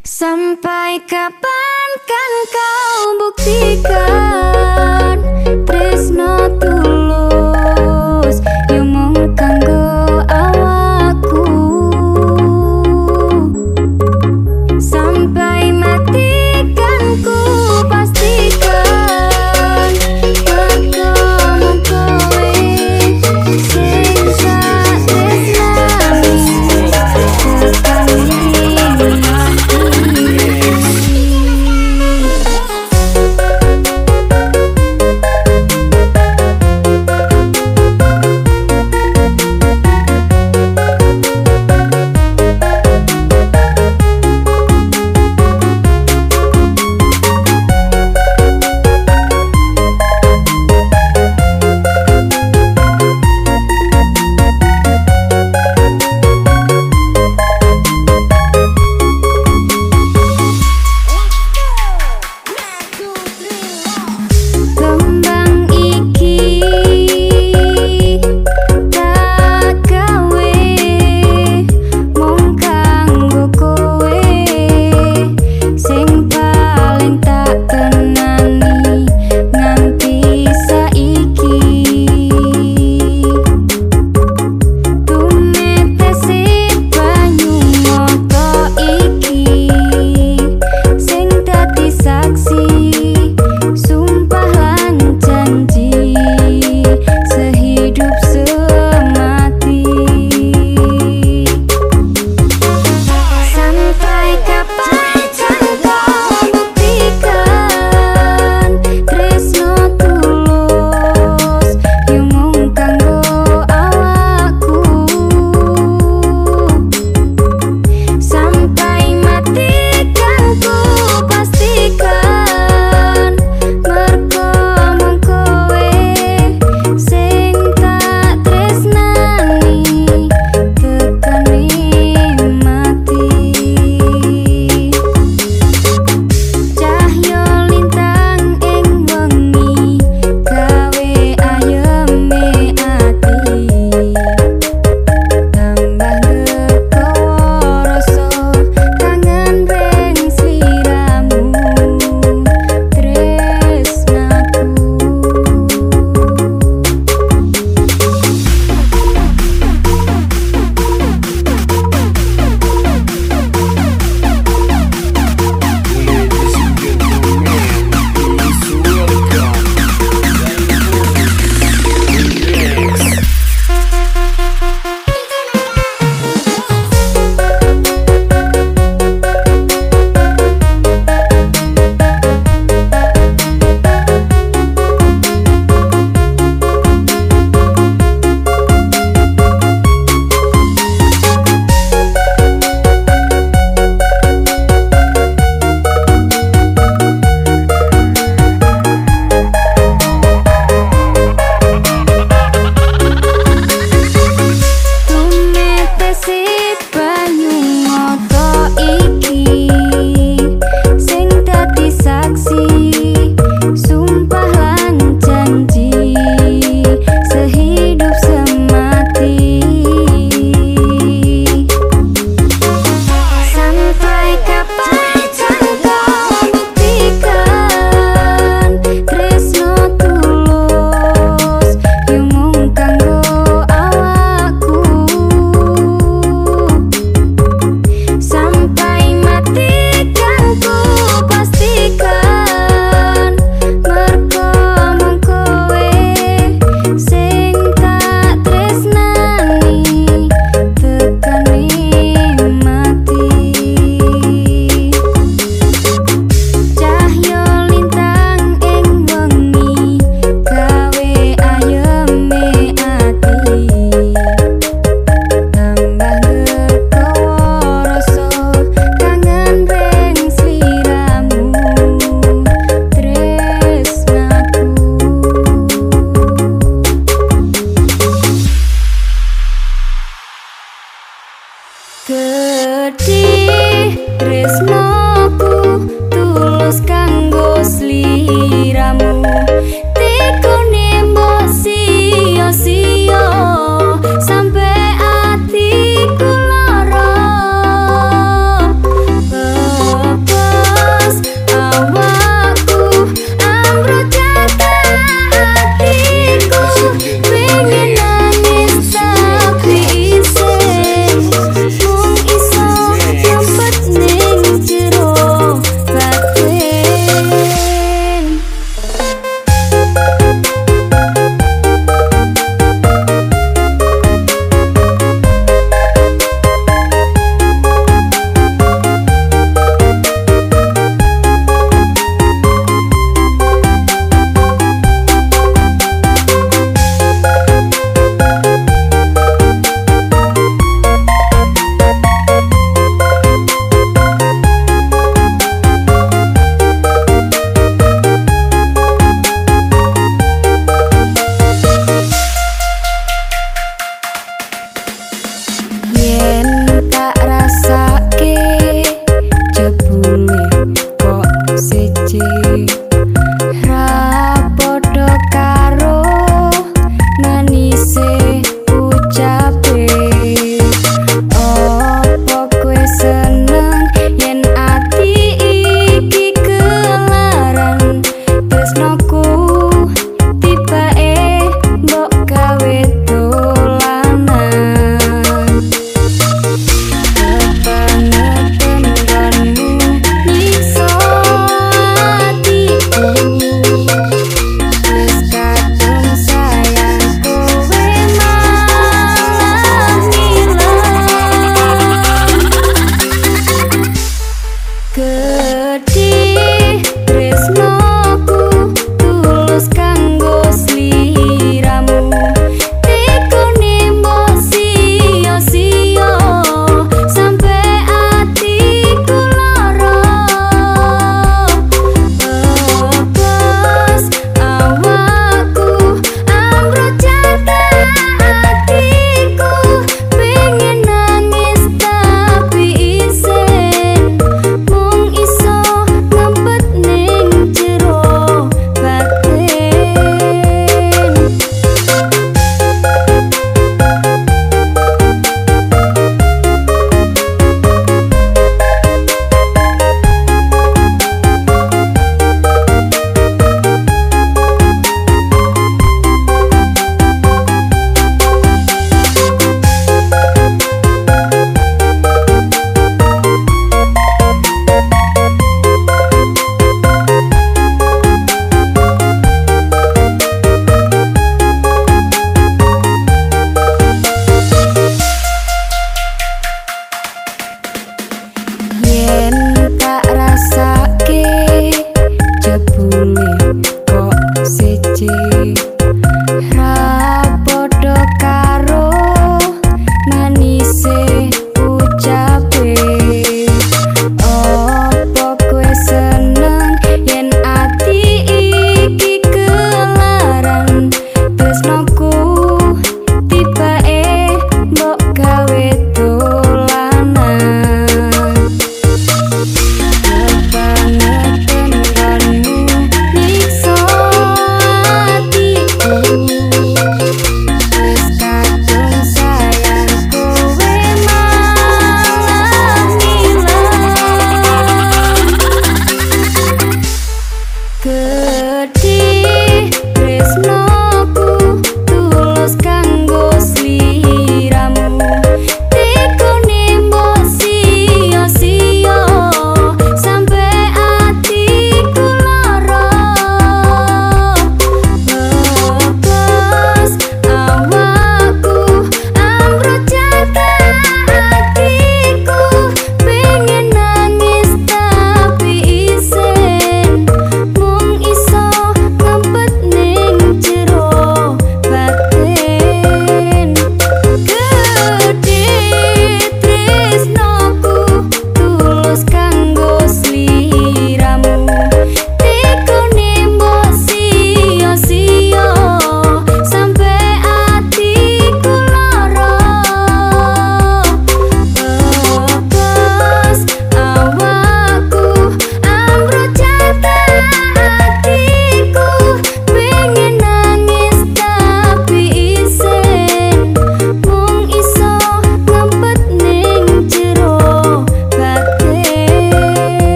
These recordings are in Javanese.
Sampai kapan kan kau buktikan Tresno tulus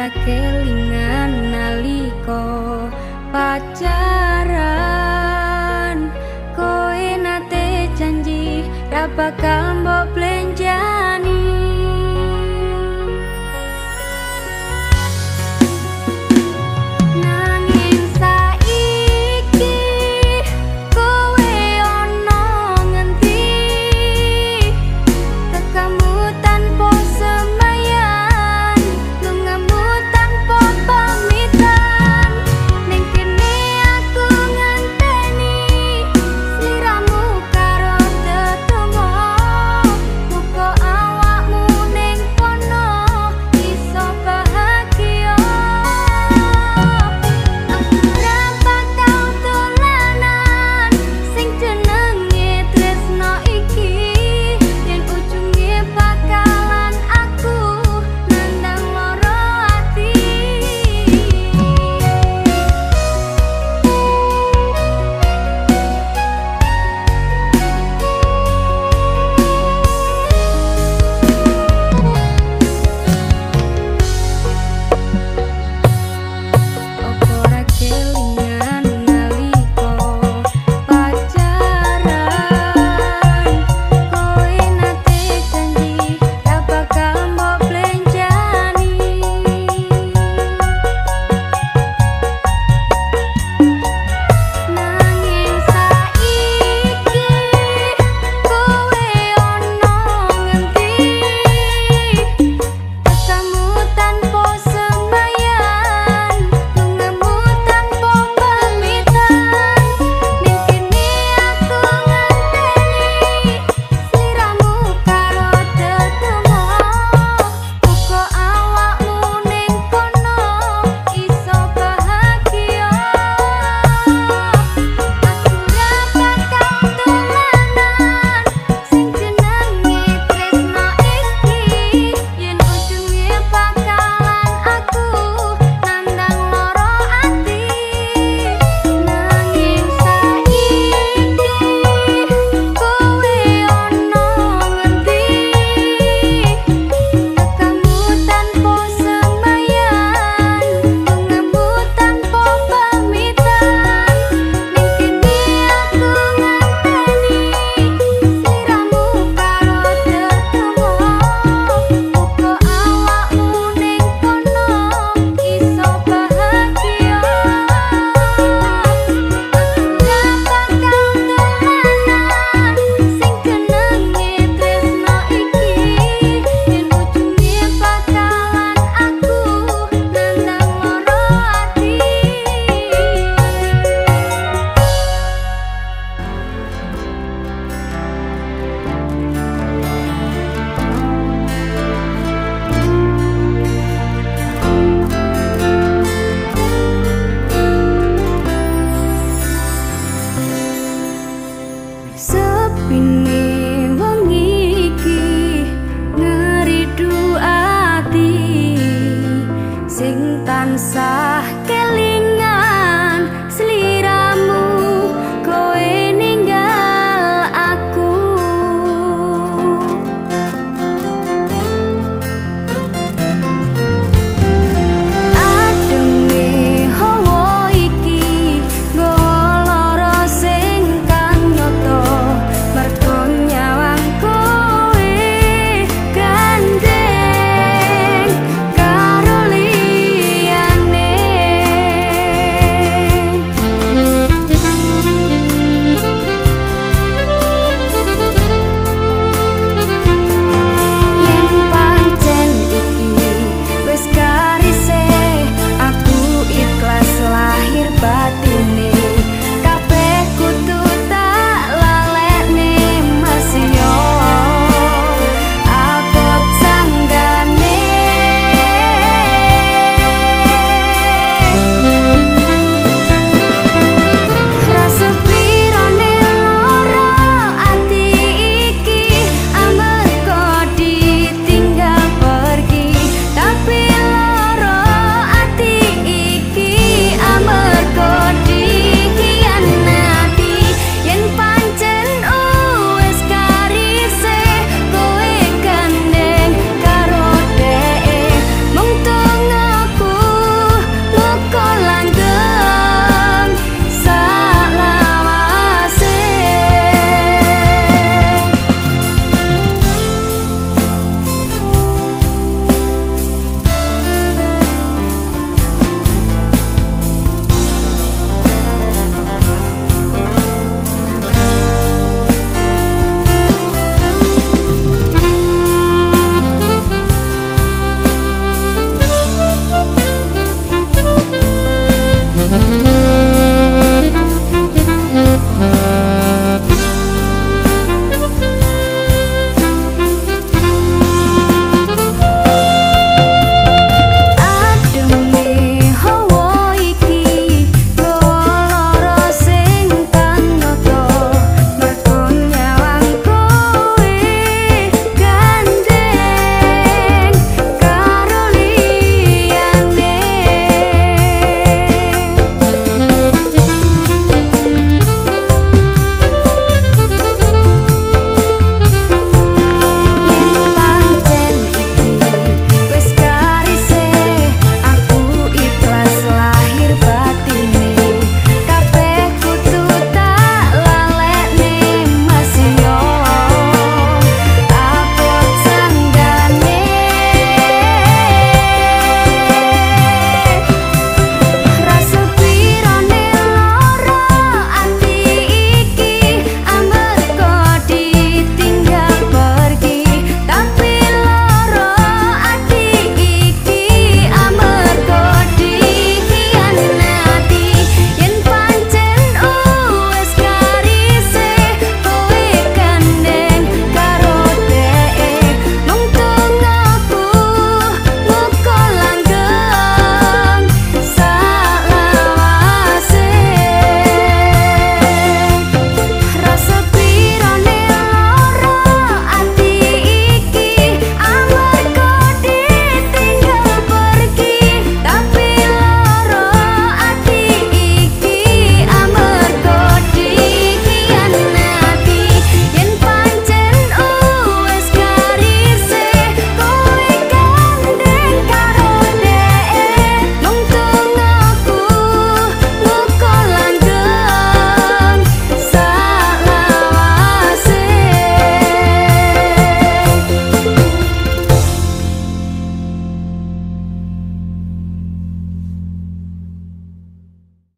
Opo ra kelingan naliko pacaran Koe nate janji ra bakal